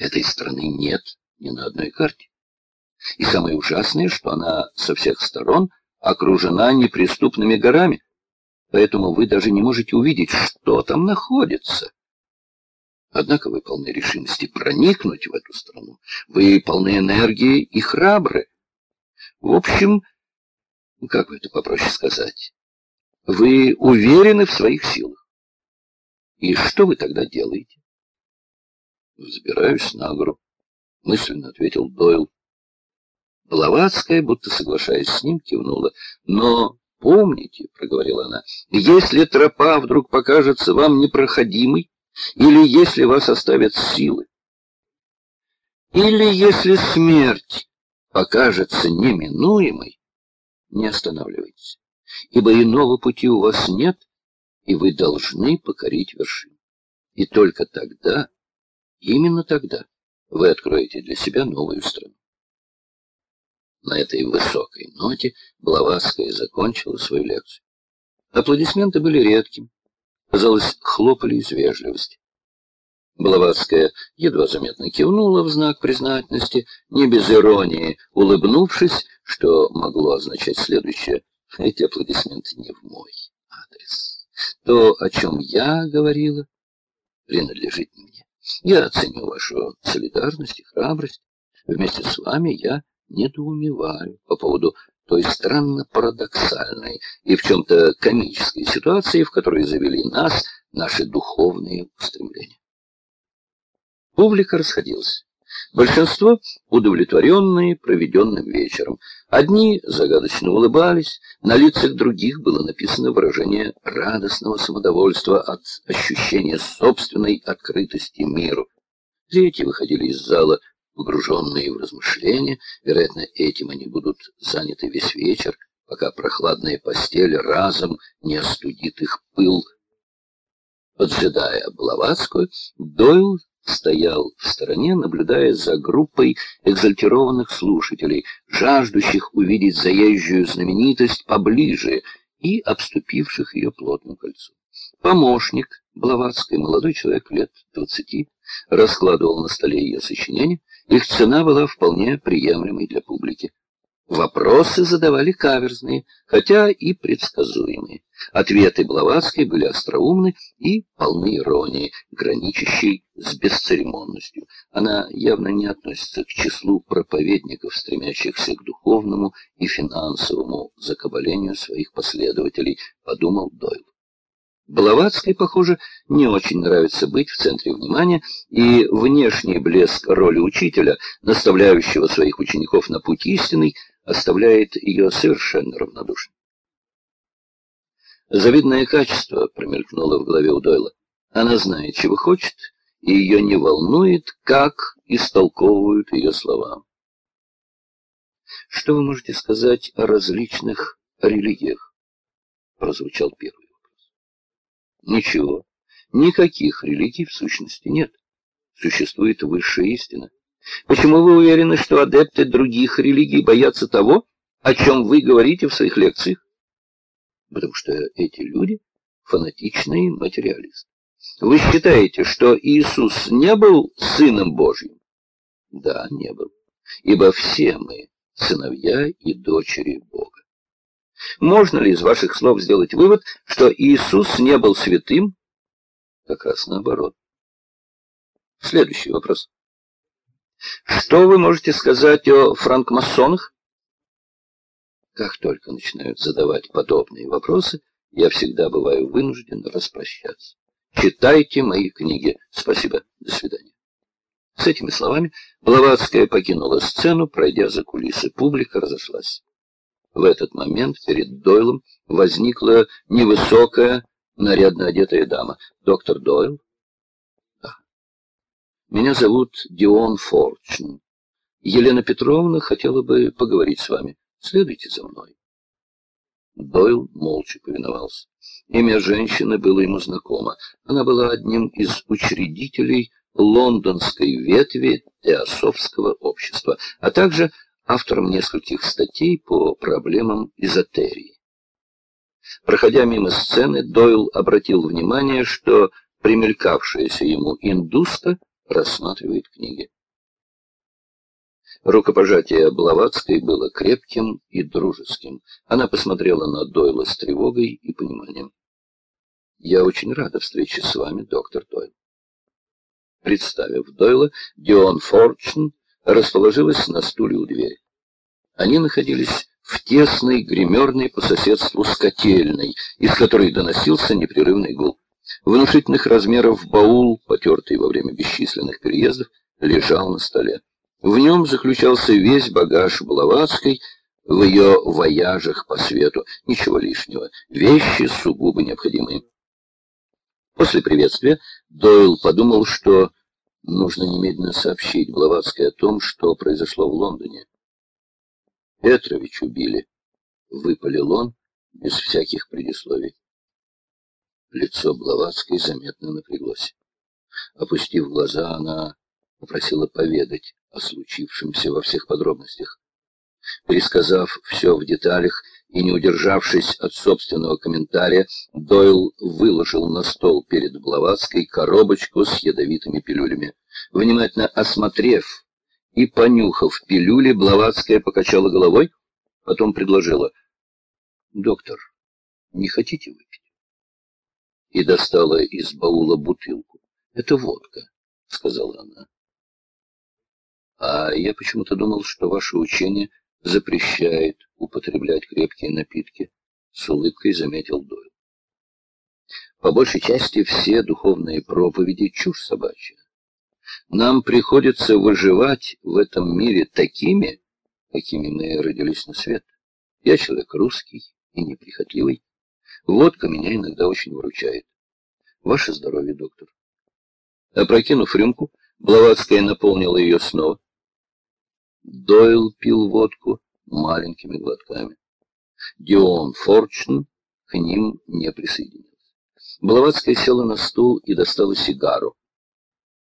Этой страны нет ни на одной карте. И самое ужасное, что она со всех сторон окружена неприступными горами, поэтому вы даже не можете увидеть, что там находится. Однако вы полны решимости проникнуть в эту страну. Вы полны энергии и храбры. В общем, как бы это попроще сказать, вы уверены в своих силах. И что вы тогда делаете? Взбираюсь на гору, мысленно ответил Дойл. Блаватская, будто соглашаясь с ним, кивнула. Но помните, проговорила она, если тропа вдруг покажется вам непроходимой, или если вас оставят силы, или если смерть покажется неминуемой, не останавливайтесь, ибо иного пути у вас нет, и вы должны покорить вершину. И только тогда, именно тогда, вы откроете для себя новую страну. На этой высокой ноте Блаватская закончила свою лекцию. Аплодисменты были редкими казалось, хлопали из вежливости. Блаватская едва заметно кивнула в знак признательности, не без иронии, улыбнувшись, что могло означать следующее. Эти аплодисменты не в мой адрес. То, о чем я говорила, принадлежит не мне. Я оценю вашу солидарность и храбрость. Вместе с вами я недоумеваю по поводу той странно парадоксальной и в чем-то комической ситуации, в которой завели нас наши духовные устремления. Публика расходилась. Большинство удовлетворенные проведенным вечером. Одни загадочно улыбались, на лицах других было написано выражение радостного самодовольства от ощущения собственной открытости миру. Третьи выходили из зала погруженные в размышления. Вероятно, этим они будут заняты весь вечер, пока прохладная постель разом не остудит их пыл. Поджидая Блаватскую, Дойл стоял в стороне, наблюдая за группой экзальтированных слушателей, жаждущих увидеть заезжую знаменитость поближе и обступивших ее плотным кольцом. Помощник Блаватской, молодой человек лет двадцати, раскладывал на столе ее сочинения, их цена была вполне приемлемой для публики. Вопросы задавали каверзные, хотя и предсказуемые. Ответы Блаватской были остроумны и полны иронии, граничащей с бесцеремонностью. Она явно не относится к числу проповедников, стремящихся к духовному и финансовому закабалению своих последователей, подумал Дойл. Блаватской, похоже, не очень нравится быть в центре внимания, и внешний блеск роли учителя, наставляющего своих учеников на путь истинный, оставляет ее совершенно равнодушной. Завидное качество промелькнуло в голове у Дойла. Она знает, чего хочет, и ее не волнует, как истолковывают ее слова. «Что вы можете сказать о различных религиях?» — прозвучал первый. Ничего. Никаких религий в сущности нет. Существует высшая истина. Почему вы уверены, что адепты других религий боятся того, о чем вы говорите в своих лекциях? Потому что эти люди — фанатичные материалисты. Вы считаете, что Иисус не был Сыном Божьим? Да, не был. Ибо все мы сыновья и дочери Бога. Можно ли из ваших слов сделать вывод, что Иисус не был святым? Как раз наоборот. Следующий вопрос. Что вы можете сказать о франкмасонах? Как только начинают задавать подобные вопросы, я всегда бываю вынужден распрощаться. Читайте мои книги. Спасибо. До свидания. С этими словами Блаватская покинула сцену, пройдя за кулисы. Публика разошлась. В этот момент перед Дойлом возникла невысокая, нарядно одетая дама. «Доктор Дойл?» «Меня зовут Дион Форчн. Елена Петровна хотела бы поговорить с вами. Следуйте за мной». Дойл молча повиновался. Имя женщины было ему знакомо. Она была одним из учредителей лондонской ветви Теософского общества, а также автором нескольких статей по проблемам эзотерии. Проходя мимо сцены, Дойл обратил внимание, что примелькавшаяся ему индуска рассматривает книги. Рукопожатие Блаватской было крепким и дружеским. Она посмотрела на Дойла с тревогой и пониманием. «Я очень рада встрече с вами, доктор Дойл». Представив Дойла, Дион Форчн расположилась на стуле у двери. Они находились в тесной гримерной по соседству с котельной, из которой доносился непрерывный гул. Внушительных размеров баул, потертый во время бесчисленных переездов, лежал на столе. В нем заключался весь багаж Блаватской в ее вояжах по свету. Ничего лишнего. Вещи сугубо необходимые. После приветствия Дойл подумал, что нужно немедленно сообщить Блаватской о том, что произошло в Лондоне. Петрович убили. Выпалил он без всяких предисловий. Лицо Блаватской заметно напряглось. Опустив глаза, она попросила поведать о случившемся во всех подробностях. Пересказав все в деталях и не удержавшись от собственного комментария, Дойл выложил на стол перед Блаватской коробочку с ядовитыми пилюлями. Внимательно осмотрев и понюхав пилюли, Блаватская покачала головой, потом предложила. — Доктор, не хотите выпить? И достала из баула бутылку. — Это водка, — сказала она. — А я почему-то думал, что ваше учение запрещает употреблять крепкие напитки, — с улыбкой заметил Дойл. По большей части все духовные проповеди — чушь собачья. Нам приходится выживать в этом мире такими, какими мы родились на свет. Я человек русский и неприхотливый. Водка меня иногда очень выручает. Ваше здоровье, доктор. Опрокинув рюмку, Блаватская наполнила ее снова. Дойл пил водку маленькими глотками. Дион Форчн к ним не присоединился. Блаватская села на стул и достала сигару.